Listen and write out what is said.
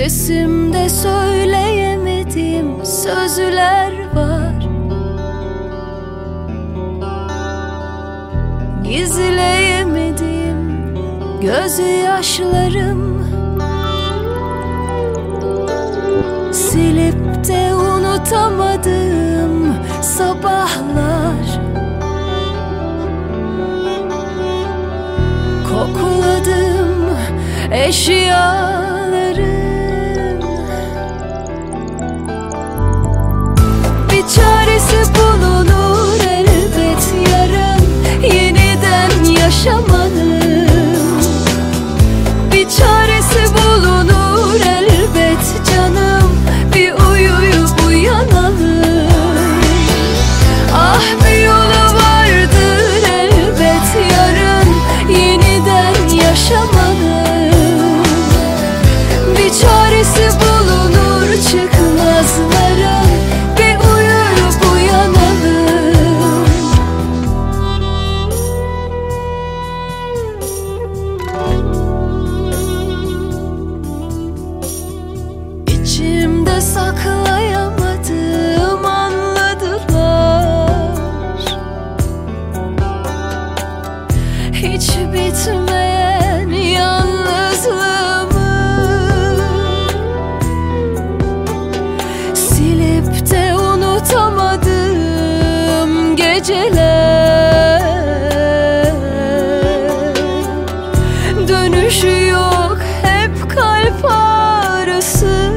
Sesimde söyleyemediğim sözler var. Gizleyemediğim gözyaşlarım Silip de unutamadığım sabahlar. Kokladım eşyaların hiç bitmeyen yalnızlığımı Silip de unutamadığım geceler. Dönüşü yok hep kalp ağrısı.